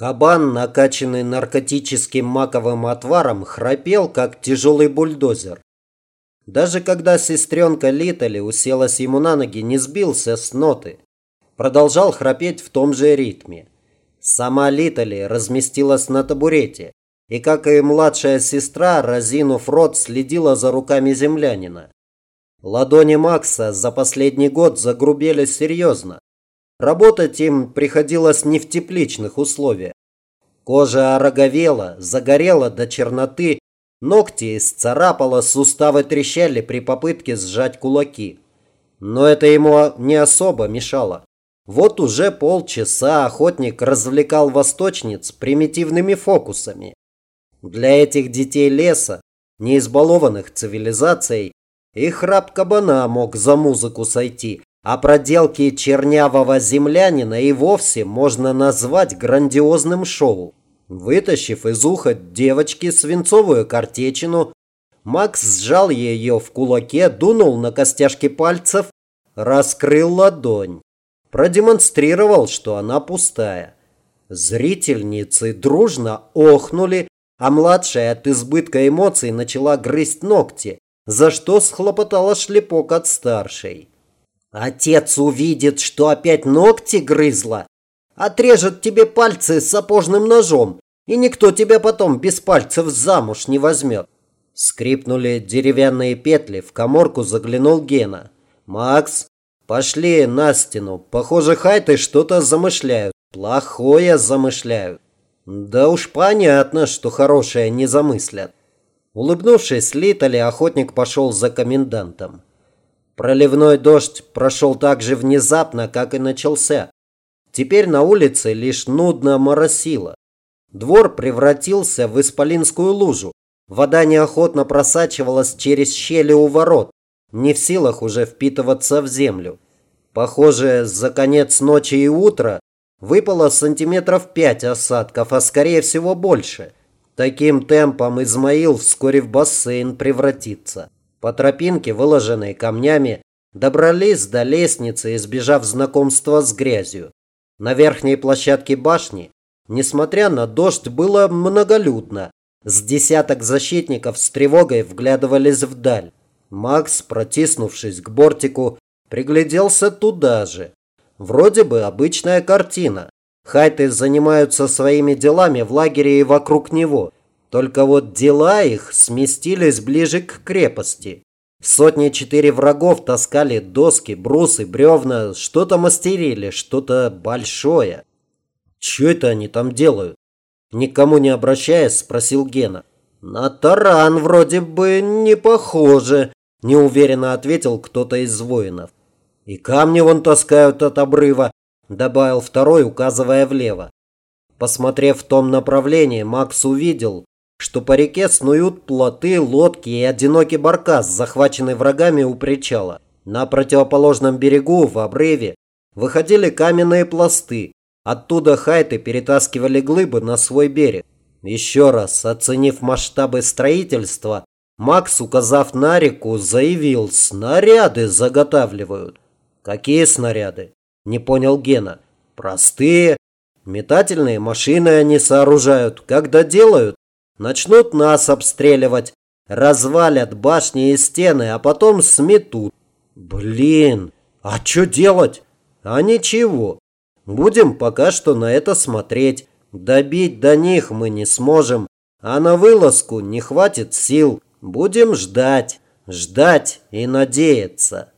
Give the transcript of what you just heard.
Кабан, накачанный наркотическим маковым отваром, храпел, как тяжелый бульдозер. Даже когда сестренка Литали уселась ему на ноги, не сбился с ноты. Продолжал храпеть в том же ритме. Сама Литали разместилась на табурете, и, как и младшая сестра, разинув рот, следила за руками землянина. Ладони Макса за последний год загрубели серьезно. Работать им приходилось не в тепличных условиях. Кожа ороговела, загорела до черноты, ногти исцарапала, суставы трещали при попытке сжать кулаки. Но это ему не особо мешало. Вот уже полчаса охотник развлекал восточниц примитивными фокусами. Для этих детей леса, не избалованных цивилизацией, и храп кабана мог за музыку сойти, а проделки чернявого землянина и вовсе можно назвать грандиозным шоу. Вытащив из уха девочки свинцовую картечину, Макс сжал ее в кулаке, дунул на костяшки пальцев, раскрыл ладонь. Продемонстрировал, что она пустая. Зрительницы дружно охнули, а младшая от избытка эмоций начала грызть ногти, за что схлопотала шлепок от старшей. Отец увидит, что опять ногти грызла, отрежет тебе пальцы сапожным ножом, и никто тебя потом без пальцев замуж не возьмет. Скрипнули деревянные петли, в коморку заглянул Гена. «Макс, пошли на стену. Похоже, хайты что-то замышляют. Плохое замышляют». «Да уж понятно, что хорошее не замыслят». Улыбнувшись, Литали, охотник пошел за комендантом. Проливной дождь прошел так же внезапно, как и начался. Теперь на улице лишь нудно моросило. Двор превратился в исполинскую лужу. Вода неохотно просачивалась через щели у ворот, не в силах уже впитываться в землю. Похоже, за конец ночи и утра выпало сантиметров пять осадков, а скорее всего больше. Таким темпом Измаил вскоре в бассейн превратится. По тропинке, выложенной камнями, добрались до лестницы, избежав знакомства с грязью. На верхней площадке башни, несмотря на дождь, было многолюдно. С десяток защитников с тревогой вглядывались вдаль. Макс, протиснувшись к бортику, пригляделся туда же. Вроде бы обычная картина. Хайты занимаются своими делами в лагере и вокруг него – только вот дела их сместились ближе к крепости. Сотни-четыре врагов таскали доски, брусы, бревна, что-то мастерили, что-то большое. Че это они там делают? Никому не обращаясь, спросил Гена. На таран вроде бы не похоже, неуверенно ответил кто-то из воинов. И камни вон таскают от обрыва, добавил второй, указывая влево. Посмотрев в том направлении, Макс увидел, что по реке снуют плоты, лодки и одинокий баркас, захваченный врагами у причала. На противоположном берегу, в обрыве, выходили каменные пласты. Оттуда хайты перетаскивали глыбы на свой берег. Еще раз, оценив масштабы строительства, Макс, указав на реку, заявил, снаряды заготавливают. Какие снаряды? Не понял Гена. Простые. Метательные машины они сооружают. Когда делают, Начнут нас обстреливать, развалят башни и стены, а потом сметут. Блин, а что делать? А ничего. Будем пока что на это смотреть. Добить до них мы не сможем, а на вылазку не хватит сил. Будем ждать, ждать и надеяться.